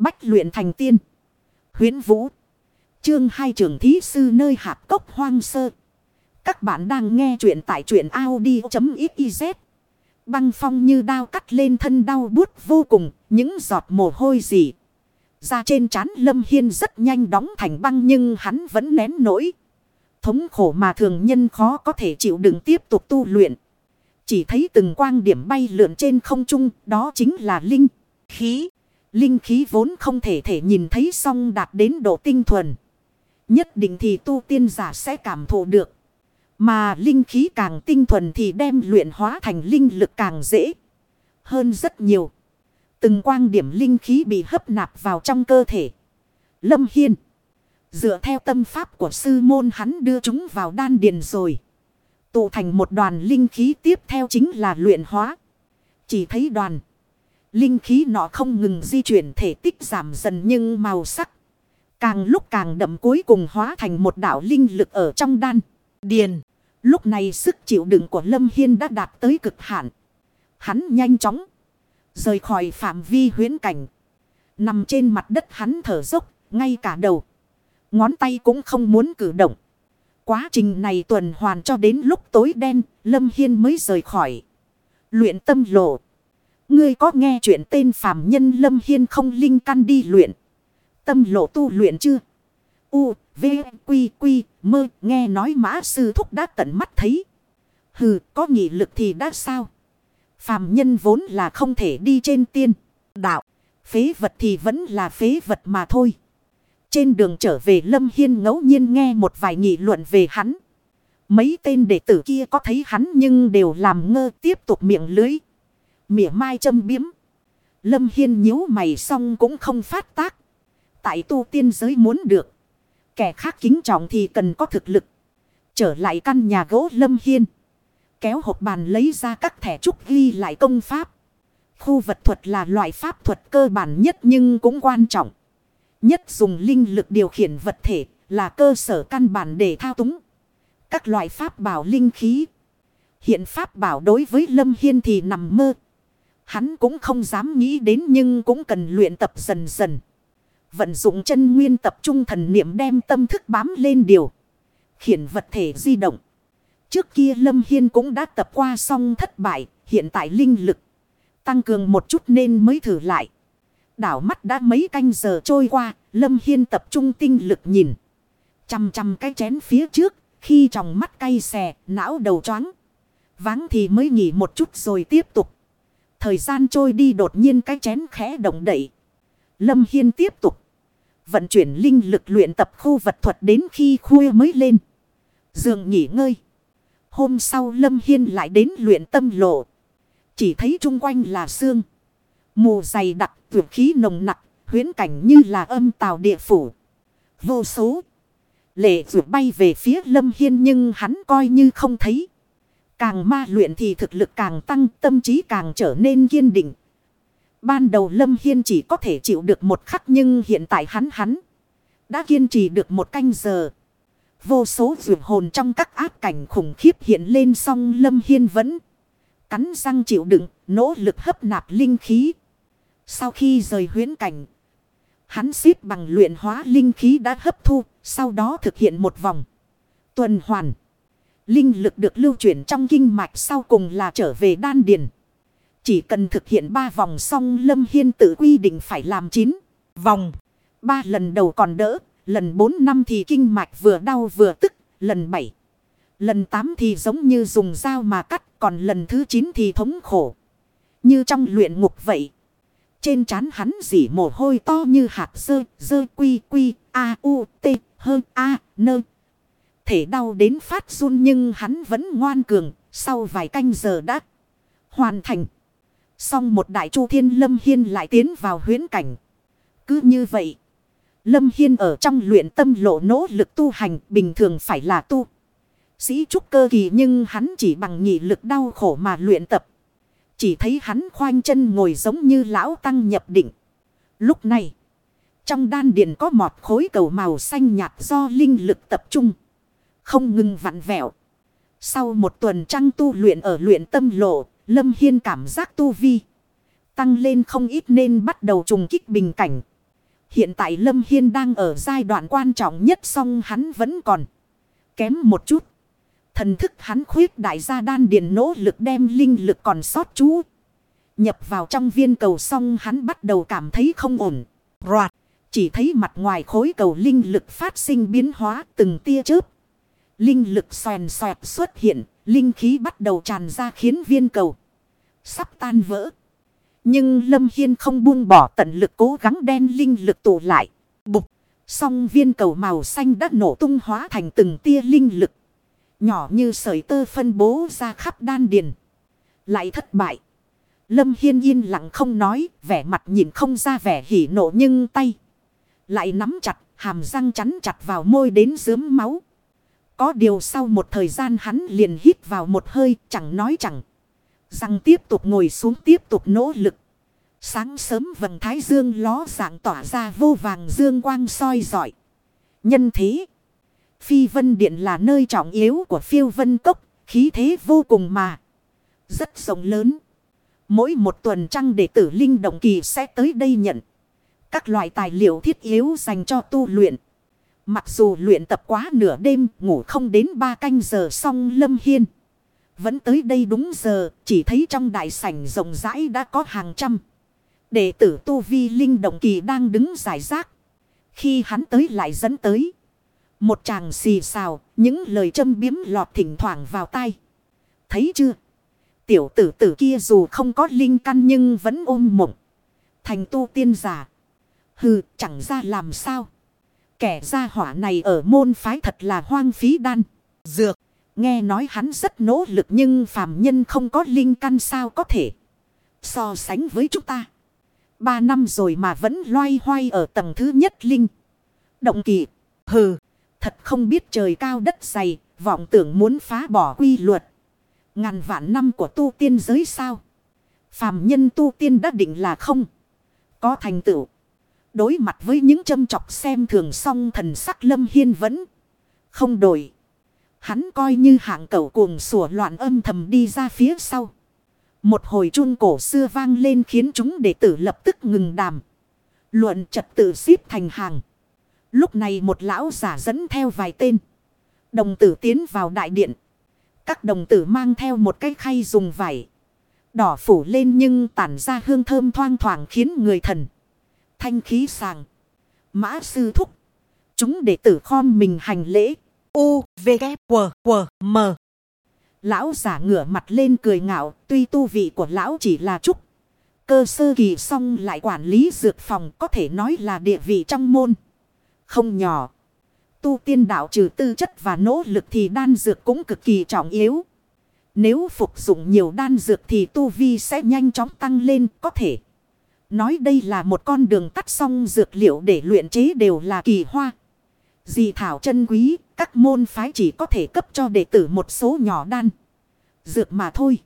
Bách luyện thành tiên. Huyến Vũ. Chương hai trường thí sư nơi hạp cốc hoang sơ. Các bạn đang nghe truyện tại truyện Audi.xyz. Băng phong như đao cắt lên thân đau buốt vô cùng. Những giọt mồ hôi gì. Ra trên trán Lâm Hiên rất nhanh đóng thành băng nhưng hắn vẫn nén nổi. Thống khổ mà thường nhân khó có thể chịu đựng tiếp tục tu luyện. Chỉ thấy từng quang điểm bay lượn trên không trung, đó chính là linh, khí. Linh khí vốn không thể thể nhìn thấy song đạt đến độ tinh thuần. Nhất định thì tu tiên giả sẽ cảm thụ được. Mà linh khí càng tinh thuần thì đem luyện hóa thành linh lực càng dễ hơn rất nhiều. Từng quang điểm linh khí bị hấp nạp vào trong cơ thể. Lâm Hiên. Dựa theo tâm pháp của sư môn hắn đưa chúng vào đan điền rồi. Tụ thành một đoàn linh khí tiếp theo chính là luyện hóa. Chỉ thấy đoàn. Linh khí nọ không ngừng di chuyển, thể tích giảm dần nhưng màu sắc. Càng lúc càng đậm cuối cùng hóa thành một đạo linh lực ở trong đan. Điền. Lúc này sức chịu đựng của Lâm Hiên đã đạt tới cực hạn. Hắn nhanh chóng. Rời khỏi phạm vi huyến cảnh. Nằm trên mặt đất hắn thở dốc. Ngay cả đầu. Ngón tay cũng không muốn cử động. Quá trình này tuần hoàn cho đến lúc tối đen. Lâm Hiên mới rời khỏi. Luyện tâm lộ. Ngươi có nghe chuyện tên phàm nhân Lâm Hiên không linh căn đi luyện. Tâm lộ tu luyện chưa? U, V, Quy, Quy, mơ, nghe nói mã sư thúc đã tận mắt thấy. Hừ, có nghị lực thì đã sao? Phàm nhân vốn là không thể đi trên tiên. Đạo, phế vật thì vẫn là phế vật mà thôi. Trên đường trở về Lâm Hiên ngẫu nhiên nghe một vài nghị luận về hắn. Mấy tên đệ tử kia có thấy hắn nhưng đều làm ngơ tiếp tục miệng lưới mỉa mai châm biếm. Lâm Hiên nhíu mày xong cũng không phát tác. Tại tu tiên giới muốn được. Kẻ khác kính trọng thì cần có thực lực. Trở lại căn nhà gỗ Lâm Hiên. Kéo hộp bàn lấy ra các thẻ trúc ghi lại công pháp. Khu vật thuật là loại pháp thuật cơ bản nhất nhưng cũng quan trọng. Nhất dùng linh lực điều khiển vật thể là cơ sở căn bản để thao túng. Các loại pháp bảo linh khí. Hiện pháp bảo đối với Lâm Hiên thì nằm mơ. Hắn cũng không dám nghĩ đến nhưng cũng cần luyện tập dần dần. Vận dụng chân nguyên tập trung thần niệm đem tâm thức bám lên điều. Khiển vật thể di động. Trước kia Lâm Hiên cũng đã tập qua xong thất bại. Hiện tại linh lực tăng cường một chút nên mới thử lại. Đảo mắt đã mấy canh giờ trôi qua. Lâm Hiên tập trung tinh lực nhìn. Chăm chăm cái chén phía trước. Khi trong mắt cay xè, não đầu choáng. Vắng thì mới nghỉ một chút rồi tiếp tục. Thời gian trôi đi đột nhiên cái chén khẽ động đậy. Lâm Hiên tiếp tục. Vận chuyển linh lực luyện tập khu vật thuật đến khi khuya mới lên. Dường nghỉ ngơi. Hôm sau Lâm Hiên lại đến luyện tâm lộ. Chỉ thấy chung quanh là xương. Mù dày đặc, tuyệt khí nồng nặc, huyến cảnh như là âm tào địa phủ. Vô số. Lệ vượt bay về phía Lâm Hiên nhưng hắn coi như không thấy. Càng ma luyện thì thực lực càng tăng, tâm trí càng trở nên kiên định. Ban đầu Lâm Hiên chỉ có thể chịu được một khắc nhưng hiện tại hắn hắn đã kiên trì được một canh giờ. Vô số vượt hồn trong các áp cảnh khủng khiếp hiện lên song Lâm Hiên vẫn cắn răng chịu đựng, nỗ lực hấp nạp linh khí. Sau khi rời huyến cảnh, hắn xếp bằng luyện hóa linh khí đã hấp thu, sau đó thực hiện một vòng tuần hoàn. Linh lực được lưu chuyển trong kinh mạch sau cùng là trở về đan điền. Chỉ cần thực hiện ba vòng xong Lâm Hiên tự quy định phải làm chín vòng. Ba lần đầu còn đỡ, lần bốn năm thì kinh mạch vừa đau vừa tức, lần bảy. Lần tám thì giống như dùng dao mà cắt, còn lần thứ chín thì thống khổ. Như trong luyện ngục vậy. Trên trán hắn dỉ mồ hôi to như hạt rơi, rơi quy quy, a u, t, hơn a, nơ thể đau đến phát run nhưng hắn vẫn ngoan cường, sau vài canh giờ đã hoàn thành. Xong một đại chu thiên Lâm Hiên lại tiến vào huyến cảnh. Cứ như vậy, Lâm Hiên ở trong luyện tâm lộ nỗ lực tu hành bình thường phải là tu. Sĩ trúc cơ kỳ nhưng hắn chỉ bằng nhị lực đau khổ mà luyện tập. Chỉ thấy hắn khoanh chân ngồi giống như lão tăng nhập định. Lúc này, trong đan điện có một khối cầu màu xanh nhạt do linh lực tập trung không ngừng vặn vẹo. Sau một tuần trăng tu luyện ở luyện tâm lộ, Lâm Hiên cảm giác tu vi. Tăng lên không ít nên bắt đầu trùng kích bình cảnh. Hiện tại Lâm Hiên đang ở giai đoạn quan trọng nhất song hắn vẫn còn kém một chút. Thần thức hắn khuyết đại gia đan điền nỗ lực đem linh lực còn sót chú. Nhập vào trong viên cầu xong hắn bắt đầu cảm thấy không ổn. Roạt. Chỉ thấy mặt ngoài khối cầu linh lực phát sinh biến hóa từng tia chớp. Linh lực xoèn xoẹt xuất hiện. Linh khí bắt đầu tràn ra khiến viên cầu. Sắp tan vỡ. Nhưng Lâm Hiên không buông bỏ tận lực cố gắng đen linh lực tụ lại. Bục. Song viên cầu màu xanh đã nổ tung hóa thành từng tia linh lực. Nhỏ như sợi tơ phân bố ra khắp đan điền. Lại thất bại. Lâm Hiên yên lặng không nói, vẻ mặt nhìn không ra vẻ hỉ nộ nhưng tay. Lại nắm chặt, hàm răng chắn chặt vào môi đến dướm máu. Có điều sau một thời gian hắn liền hít vào một hơi, chẳng nói chẳng. Răng tiếp tục ngồi xuống tiếp tục nỗ lực. Sáng sớm vầng thái dương ló dạng tỏa ra vô vàng dương quang soi giỏi. Nhân thế. Phi vân điện là nơi trọng yếu của phiêu vân cốc. Khí thế vô cùng mà. Rất rộng lớn. Mỗi một tuần trăng đệ tử linh động kỳ sẽ tới đây nhận. Các loại tài liệu thiết yếu dành cho tu luyện. Mặc dù luyện tập quá nửa đêm ngủ không đến ba canh giờ xong lâm hiên. Vẫn tới đây đúng giờ chỉ thấy trong đại sảnh rộng rãi đã có hàng trăm. Đệ tử Tu Vi Linh Động Kỳ đang đứng giải rác. Khi hắn tới lại dẫn tới. Một chàng xì xào, những lời châm biếm lọt thỉnh thoảng vào tai. Thấy chưa? Tiểu tử tử kia dù không có linh căn nhưng vẫn ôm mộng. Thành tu tiên giả. Hừ, chẳng ra làm sao. Kẻ gia hỏa này ở môn phái thật là hoang phí đan. Dược. Nghe nói hắn rất nỗ lực nhưng phàm nhân không có linh căn sao có thể. So sánh với chúng ta. Ba năm rồi mà vẫn loay hoay ở tầng thứ nhất linh. Động kỳ. Hừ. Thật không biết trời cao đất dày. Vọng tưởng muốn phá bỏ quy luật. Ngàn vạn năm của tu tiên giới sao. Phàm nhân tu tiên đã định là không. Có thành tựu. Đối mặt với những châm chọc xem thường song thần sắc lâm hiên vẫn không đổi. Hắn coi như hạng cầu cuồng sủa loạn âm thầm đi ra phía sau. Một hồi chun cổ xưa vang lên khiến chúng đệ tử lập tức ngừng đàm. Luận trật tự xếp thành hàng. Lúc này một lão giả dẫn theo vài tên. Đồng tử tiến vào đại điện. Các đồng tử mang theo một cái khay dùng vải. Đỏ phủ lên nhưng tản ra hương thơm thoang thoảng khiến người thần. Thanh khí sàng. Mã sư thúc. Chúng đệ tử khom mình hành lễ. U, V, K, W, W, M. Lão giả ngửa mặt lên cười ngạo, tuy tu vị của lão chỉ là trúc. Cơ sơ kỳ xong lại quản lý dược phòng có thể nói là địa vị trong môn. Không nhỏ. Tu tiên đạo trừ tư chất và nỗ lực thì đan dược cũng cực kỳ trọng yếu. Nếu phục dụng nhiều đan dược thì tu vi sẽ nhanh chóng tăng lên có thể. Nói đây là một con đường tắt xong dược liệu để luyện chế đều là kỳ hoa. Dị thảo chân quý, các môn phái chỉ có thể cấp cho đệ tử một số nhỏ đan. Dược mà thôi.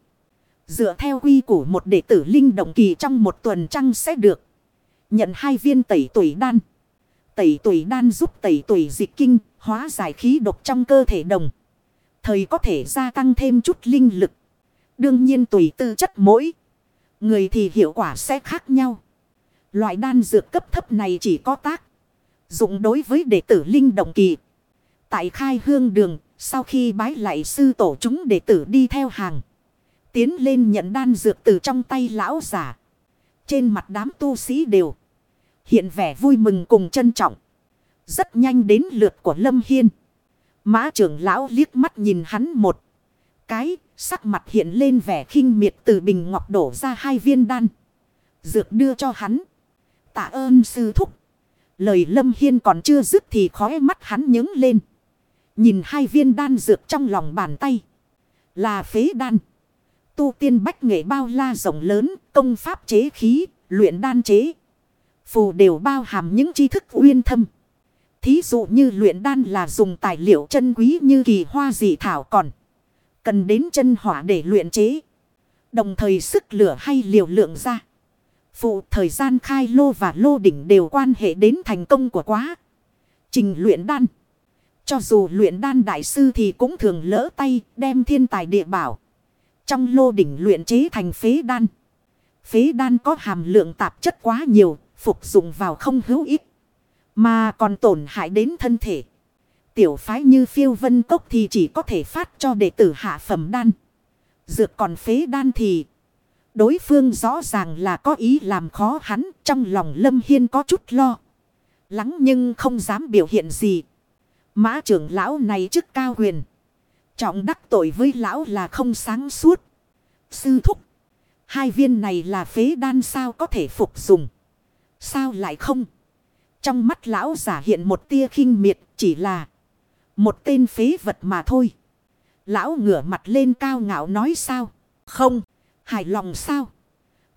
Dựa theo quy củ một đệ tử linh động kỳ trong một tuần trăng sẽ được. Nhận hai viên tẩy tuổi đan. Tẩy tuổi đan giúp tẩy tuổi dịch kinh, hóa giải khí độc trong cơ thể đồng. Thời có thể gia tăng thêm chút linh lực. Đương nhiên tùy tư chất mỗi. Người thì hiệu quả sẽ khác nhau. Loại đan dược cấp thấp này chỉ có tác. Dụng đối với đệ tử linh động kỳ. Tại khai hương đường, sau khi bái lại sư tổ chúng đệ tử đi theo hàng. Tiến lên nhận đan dược từ trong tay lão giả. Trên mặt đám tu sĩ đều. Hiện vẻ vui mừng cùng trân trọng. Rất nhanh đến lượt của Lâm Hiên. Mã trưởng lão liếc mắt nhìn hắn một. Cái sắc mặt hiện lên vẻ khinh miệt từ bình ngọc đổ ra hai viên đan. Dược đưa cho hắn. Tạ ơn sư thúc. Lời Lâm Hiên còn chưa dứt thì khóe mắt hắn nhướng lên. Nhìn hai viên đan dược trong lòng bàn tay. Là phế đan. Tu tiên bách nghệ bao la rộng lớn, công pháp chế khí, luyện đan chế. Phù đều bao hàm những tri thức uyên thâm. Thí dụ như luyện đan là dùng tài liệu chân quý như kỳ hoa dị thảo còn. Cần đến chân hỏa để luyện chế. Đồng thời sức lửa hay liều lượng ra. Phụ thời gian khai lô và lô đỉnh đều quan hệ đến thành công của quá. Trình luyện đan. Cho dù luyện đan đại sư thì cũng thường lỡ tay đem thiên tài địa bảo. Trong lô đỉnh luyện chế thành phế đan. Phế đan có hàm lượng tạp chất quá nhiều, phục dụng vào không hữu ích. Mà còn tổn hại đến thân thể. Tiểu phái như phiêu vân cốc thì chỉ có thể phát cho đệ tử hạ phẩm đan. Dược còn phế đan thì, đối phương rõ ràng là có ý làm khó hắn. Trong lòng Lâm Hiên có chút lo. Lắng nhưng không dám biểu hiện gì. Mã trưởng lão này chức cao quyền. Trọng đắc tội với lão là không sáng suốt. Sư thúc. Hai viên này là phế đan sao có thể phục dùng. Sao lại không? Trong mắt lão giả hiện một tia khinh miệt, chỉ là một tên phế vật mà thôi. Lão ngửa mặt lên cao ngạo nói sao? Không, hài lòng sao?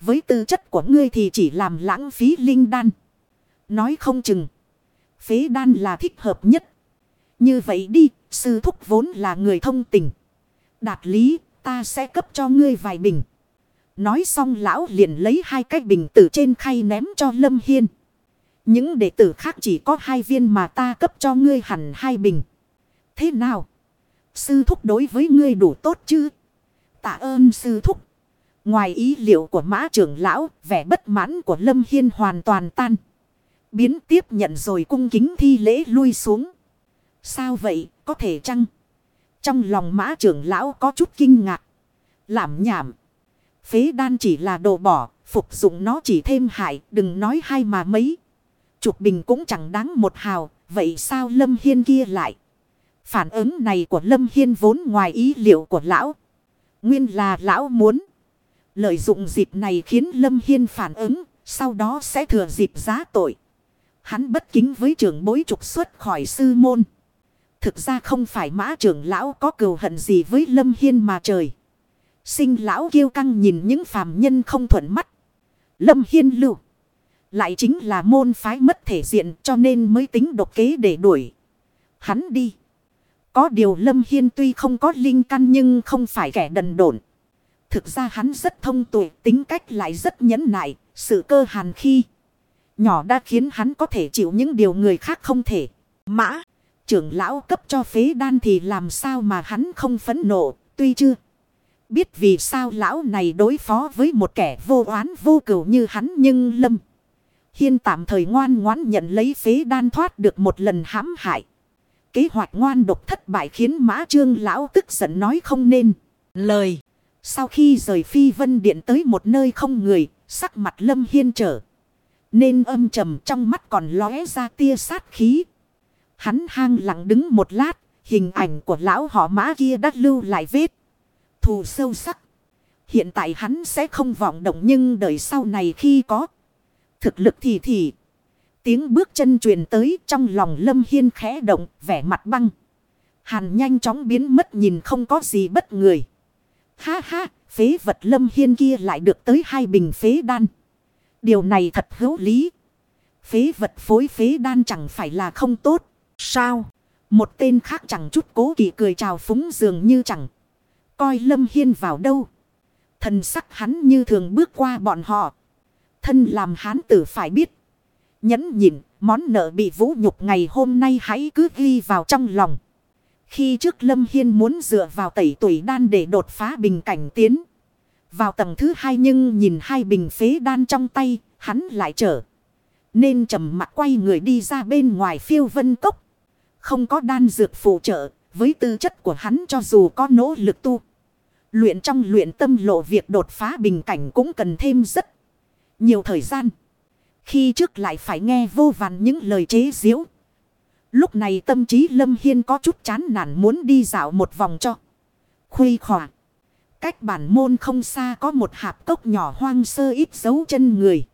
Với tư chất của ngươi thì chỉ làm lãng phí linh đan. Nói không chừng. Phế đan là thích hợp nhất. Như vậy đi, sư thúc vốn là người thông tình. Đạt lý, ta sẽ cấp cho ngươi vài bình. Nói xong lão liền lấy hai cái bình từ trên khay ném cho Lâm Hiên. Những đệ tử khác chỉ có hai viên mà ta cấp cho ngươi hẳn hai bình. Thế nào? Sư thúc đối với ngươi đủ tốt chứ? Tạ ơn sư thúc. Ngoài ý liệu của mã trưởng lão, vẻ bất mãn của Lâm Hiên hoàn toàn tan. Biến tiếp nhận rồi cung kính thi lễ lui xuống. Sao vậy, có thể chăng? Trong lòng mã trưởng lão có chút kinh ngạc. Làm nhảm. Phế đan chỉ là đồ bỏ, phục dụng nó chỉ thêm hại, đừng nói hai mà mấy. Chục bình cũng chẳng đáng một hào, vậy sao Lâm Hiên kia lại? Phản ứng này của Lâm Hiên vốn ngoài ý liệu của lão. Nguyên là lão muốn. Lợi dụng dịp này khiến Lâm Hiên phản ứng, sau đó sẽ thừa dịp giá tội. Hắn bất kính với trưởng bối trục xuất khỏi sư môn. Thực ra không phải mã trưởng lão có cừu hận gì với Lâm Hiên mà trời. Sinh lão kiêu căng nhìn những phàm nhân không thuận mắt. Lâm Hiên lưu. Lại chính là môn phái mất thể diện cho nên mới tính độc kế để đuổi. Hắn đi. Có điều Lâm Hiên tuy không có linh căn nhưng không phải kẻ đần độn. Thực ra hắn rất thông tuệ, tính cách lại rất nhẫn nại, sự cơ hàn khi. Nhỏ đã khiến hắn có thể chịu những điều người khác không thể. Mã, trưởng lão cấp cho phế đan thì làm sao mà hắn không phấn nộ, tuy chưa. Biết vì sao lão này đối phó với một kẻ vô oán vô cửu như hắn nhưng Lâm. Hiên tạm thời ngoan ngoãn nhận lấy phế đan thoát được một lần hãm hại. Kế hoạch ngoan độc thất bại khiến mã trương lão tức giận nói không nên. Lời. Sau khi rời phi vân điện tới một nơi không người, sắc mặt lâm hiên trở. Nên âm trầm trong mắt còn lóe ra tia sát khí. Hắn hang lặng đứng một lát, hình ảnh của lão họ mã kia đã lưu lại vết. Thù sâu sắc. Hiện tại hắn sẽ không vọng động nhưng đợi sau này khi có thực lực thì thì. Tiếng bước chân truyền tới trong lòng lâm hiên khẽ động vẻ mặt băng. Hàn nhanh chóng biến mất nhìn không có gì bất người. Ha ha, phế vật lâm hiên kia lại được tới hai bình phế đan. Điều này thật hữu lý. Phế vật phối phế đan chẳng phải là không tốt. Sao? Một tên khác chẳng chút cố kỳ cười chào phúng dường như chẳng. Coi lâm hiên vào đâu. Thần sắc hắn như thường bước qua bọn họ. Thân làm hán tử phải biết. Nhẫn nhịn, món nợ bị vũ nhục ngày hôm nay hãy cứ ghi vào trong lòng. Khi trước Lâm Hiên muốn dựa vào tẩy tuổi đan để đột phá bình cảnh tiến. Vào tầng thứ hai nhưng nhìn hai bình phế đan trong tay, hắn lại trở. Nên trầm mặt quay người đi ra bên ngoài phiêu vân cốc. Không có đan dược phụ trợ, với tư chất của hắn cho dù có nỗ lực tu. Luyện trong luyện tâm lộ việc đột phá bình cảnh cũng cần thêm rất nhiều thời gian. Khi trước lại phải nghe vô vàn những lời chế giễu. Lúc này tâm trí Lâm Hiên có chút chán nản muốn đi dạo một vòng cho. Khuây khỏa. Cách bản môn không xa có một hạp cốc nhỏ hoang sơ ít dấu chân người.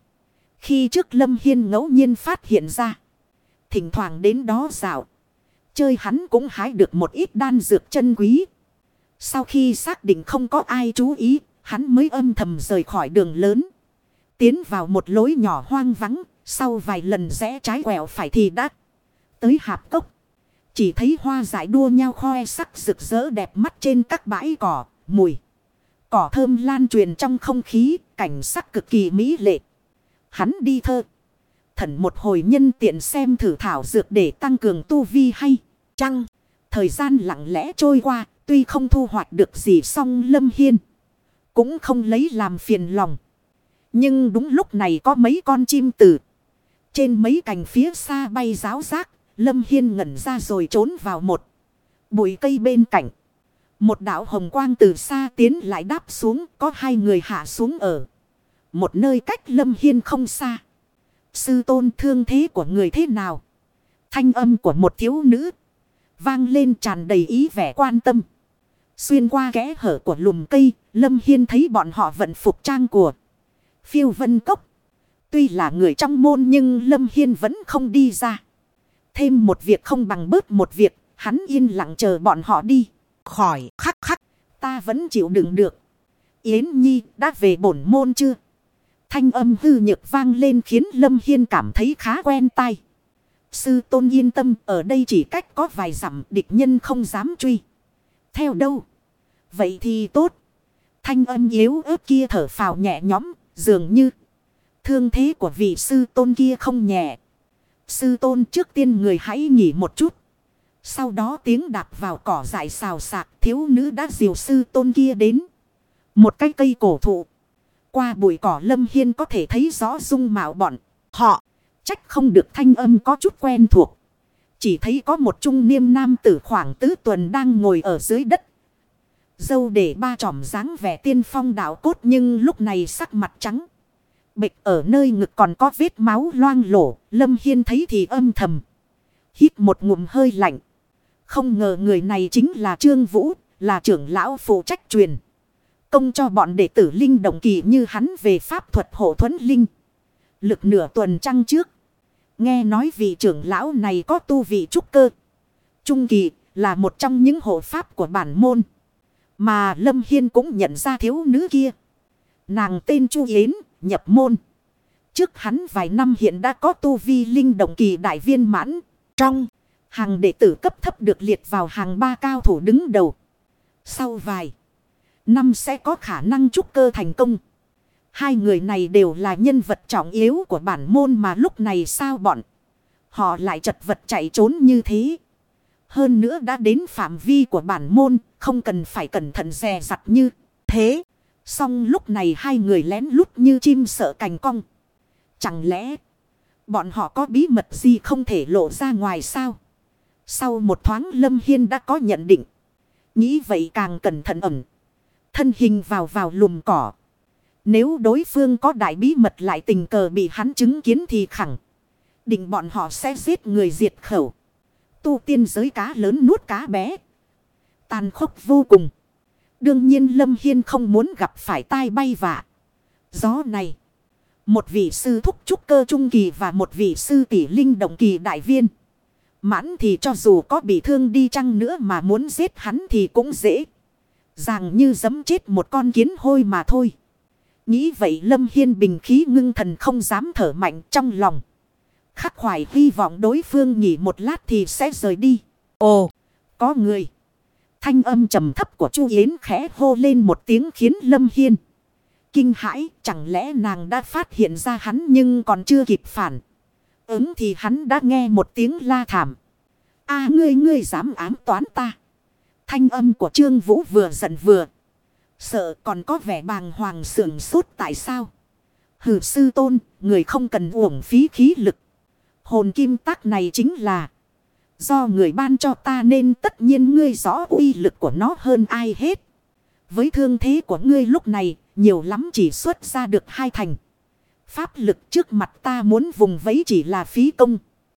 Khi trước Lâm Hiên ngẫu nhiên phát hiện ra. Thỉnh thoảng đến đó dạo. Chơi hắn cũng hái được một ít đan dược chân quý. Sau khi xác định không có ai chú ý, hắn mới âm thầm rời khỏi đường lớn. Tiến vào một lối nhỏ hoang vắng, sau vài lần rẽ trái quẹo phải thì đã tới hạp cốc. Chỉ thấy hoa dại đua nhau khoe sắc rực rỡ đẹp mắt trên các bãi cỏ, mùi. Cỏ thơm lan truyền trong không khí, cảnh sắc cực kỳ mỹ lệ. Hắn đi thơ. Thần một hồi nhân tiện xem thử thảo dược để tăng cường tu vi hay chăng. Thời gian lặng lẽ trôi qua, tuy không thu hoạch được gì song lâm hiên. Cũng không lấy làm phiền lòng. Nhưng đúng lúc này có mấy con chim tử. Trên mấy cành phía xa bay ráo rác, Lâm Hiên ngẩn ra rồi trốn vào một bụi cây bên cạnh. Một đạo hồng quang từ xa tiến lại đáp xuống, có hai người hạ xuống ở một nơi cách Lâm Hiên không xa. Sư tôn thương thế của người thế nào? Thanh âm của một thiếu nữ vang lên tràn đầy ý vẻ quan tâm. Xuyên qua kẽ hở của lùm cây, Lâm Hiên thấy bọn họ vận phục trang của phiêu vân cốc. Tuy là người trong môn nhưng Lâm Hiên vẫn không đi ra. Thêm một việc không bằng bớt một việc, hắn yên lặng chờ bọn họ đi. Khỏi, khắc khắc, ta vẫn chịu đựng được. Yến Nhi đã về bổn môn chưa? Thanh âm hư nhược vang lên khiến Lâm Hiên cảm thấy khá quen tai. Sư tôn yên tâm ở đây chỉ cách có vài dặm địch nhân không dám truy. Theo đâu? Vậy thì tốt. Thanh âm yếu ớt kia thở phào nhẹ nhõm, dường như, thương thế của vị sư tôn kia không nhẹ. Sư tôn trước tiên người hãy nghỉ một chút. Sau đó tiếng đạp vào cỏ dại xào sạc thiếu nữ đã diều sư tôn kia đến. Một cái cây cổ thụ. Qua bụi cỏ lâm hiên có thể thấy rõ dung mạo bọn họ. Trách không được thanh âm có chút quen thuộc. Chỉ thấy có một trung niêm nam tử khoảng tứ tuần đang ngồi ở dưới đất. Dâu để ba trỏm dáng vẻ tiên phong đạo cốt nhưng lúc này sắc mặt trắng. Bịch ở nơi ngực còn có vết máu loang lổ. Lâm Hiên thấy thì âm thầm. Hít một ngụm hơi lạnh. Không ngờ người này chính là Trương Vũ. Là trưởng lão phụ trách truyền. Công cho bọn đệ tử Linh đồng kỳ như hắn về pháp thuật hộ thuẫn Linh. Lực nửa tuần trăng trước. Nghe nói vị trưởng lão này có tu vị trúc cơ. Trung kỳ là một trong những hộ pháp của bản môn. Mà Lâm Hiên cũng nhận ra thiếu nữ kia. Nàng tên Chu Yến, nhập môn. Trước hắn vài năm hiện đã có tu vi linh động kỳ đại viên mãn. Trong hàng đệ tử cấp thấp được liệt vào hàng ba cao thủ đứng đầu. Sau vài năm sẽ có khả năng trúc cơ thành công. Hai người này đều là nhân vật trọng yếu của bản môn mà lúc này sao bọn. Họ lại chật vật chạy trốn như thế. Hơn nữa đã đến phạm vi của bản môn, không cần phải cẩn thận dè dặt như thế. Xong lúc này hai người lén lút như chim sợ cành cong. Chẳng lẽ bọn họ có bí mật gì không thể lộ ra ngoài sao? Sau một thoáng Lâm Hiên đã có nhận định. Nghĩ vậy càng cẩn thận ẩn. Thân hình vào vào lùm cỏ. Nếu đối phương có đại bí mật lại tình cờ bị hắn chứng kiến thì khẳng. Định bọn họ sẽ giết người diệt khẩu. Tu tiên giới cá lớn nuốt cá bé. Tàn khốc vô cùng. Đương nhiên Lâm Hiên không muốn gặp phải tai bay vạ. Gió này. Một vị sư thúc trúc cơ trung kỳ và một vị sư tỷ linh động kỳ đại viên. Mãn thì cho dù có bị thương đi chăng nữa mà muốn giết hắn thì cũng dễ. Ràng như giấm chết một con kiến hôi mà thôi. Nghĩ vậy Lâm Hiên bình khí ngưng thần không dám thở mạnh trong lòng. Khắc khoải hy vọng đối phương nghỉ một lát thì sẽ rời đi. Ồ, có người. Thanh âm trầm thấp của Chu Yến khẽ hô lên một tiếng khiến Lâm Hiên. Kinh hãi, chẳng lẽ nàng đã phát hiện ra hắn nhưng còn chưa kịp phản. Ứng thì hắn đã nghe một tiếng la thảm. a ngươi ngươi dám ám toán ta. Thanh âm của Trương Vũ vừa giận vừa. Sợ còn có vẻ bàng hoàng sưởng sốt tại sao. Hử sư tôn, người không cần uổng phí khí lực. Hồn kim tác này chính là. Do người ban cho ta nên tất nhiên ngươi rõ uy lực của nó hơn ai hết. Với thương thế của ngươi lúc này, nhiều lắm chỉ xuất ra được hai thành. Pháp lực trước mặt ta muốn vùng vấy chỉ là phí công.